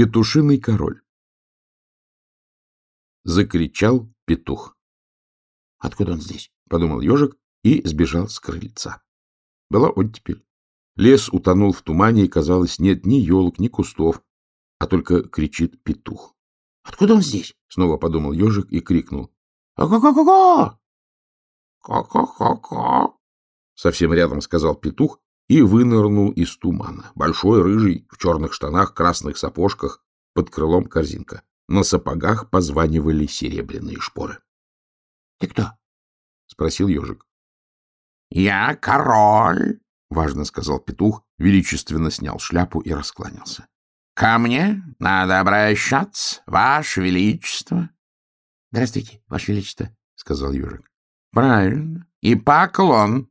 Петушиный король. Закричал петух. — Откуда он здесь? — подумал ежик и сбежал с крыльца. Была оттепель. Лес утонул в тумане, и, казалось, нет ни елок, ни кустов, а только кричит петух. — Откуда он здесь? — снова подумал ежик и крикнул. — Ка-ка-ка-ка! Ка-ка-ка-ка! Совсем рядом сказал петух и вынырнул из тумана. Большой, рыжий, в черных штанах, красных сапожках, под крылом корзинка. На сапогах позванивали серебряные шпоры. — Ты кто? — спросил ежик. — Я король, — важно сказал петух, величественно снял шляпу и раскланялся. — Ко мне надо обращаться, ваше величество. — Здравствуйте, ваше величество, — сказал ежик. — Правильно. И поклон.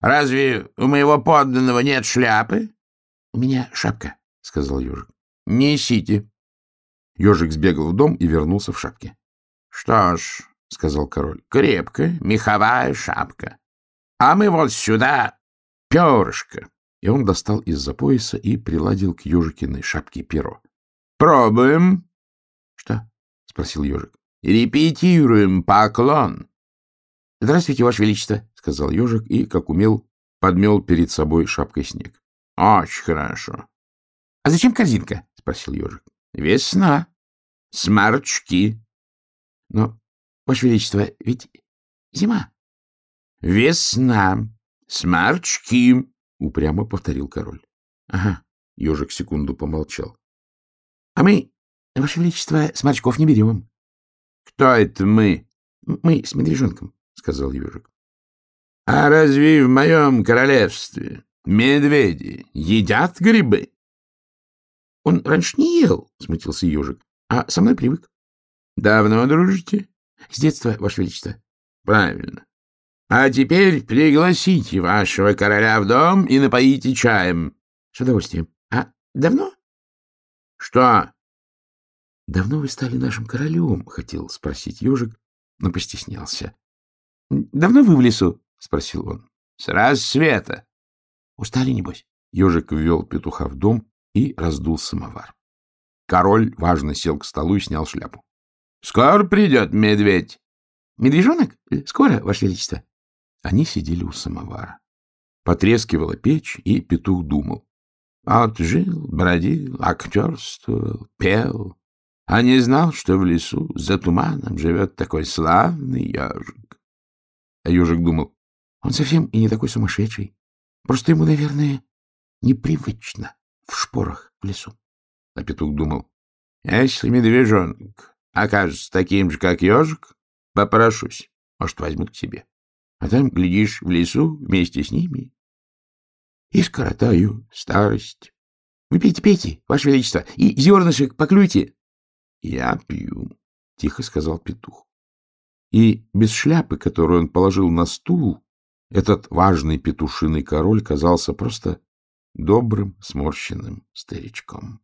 Разве у моего подданного нет шляпы? — У меня шапка, — сказал ежик. — Несите. Ежик сбегал в дом и вернулся в шапке. — Что ж, — сказал король, — крепкая меховая шапка. А мы вот сюда перышко. И он достал из-за пояса и приладил к ежикиной шапке перо. — Пробуем. — Что? — спросил ежик. — Репетируем поклон. — Здравствуйте, Ваше Величество, — сказал ежик и, как умел, подмел перед собой шапкой снег. — Очень хорошо. — А зачем корзинка? — спросил ежик. — Весна. Сморчки. — Но, Ваше Величество, ведь зима. — Весна. Сморчки. — упрямо повторил король. — Ага. Ежик секунду помолчал. — А мы, Ваше Величество, сморчков не берем. — Кто это мы? — Мы с медвежонком сказал ежик. — А разве в моем королевстве медведи едят грибы? — Он раньше не ел, — смутился ежик, — а со мной привык. — Давно дружите? — С детства, Ваше Величество. — Правильно. А теперь пригласите вашего короля в дом и напоите чаем. — С удовольствием. — А давно? — Что? — Давно вы стали нашим королем, — хотел спросить ежик, но постеснялся. — Давно вы в лесу? — спросил он. — С рассвета. — Устали, небось? Ежик ввел петуха в дом и раздул самовар. Король важно сел к столу и снял шляпу. — Скоро придет медведь. — Медвежонок? Скоро, Ваше Величество. Они сидели у самовара. Потрескивала печь, и петух думал. Вот жил, бродил, актерствовал, пел, а не знал, что в лесу за туманом живет такой славный ежик. А ежик думал, он совсем и не такой сумасшедший. Просто ему, наверное, непривычно в шпорах в лесу. А петух думал, если медвежонок окажется таким же, как ежик, попрошусь, может, возьмут к себе. А там, глядишь, в лесу вместе с ними и скоротаю старость. Вы пейте, пейте, Ваше Величество, и зернышек поклюйте. — Я пью, — тихо сказал петух и без шляпы, которую он положил на стул, этот важный петушиный король казался просто добрым сморщенным старичком.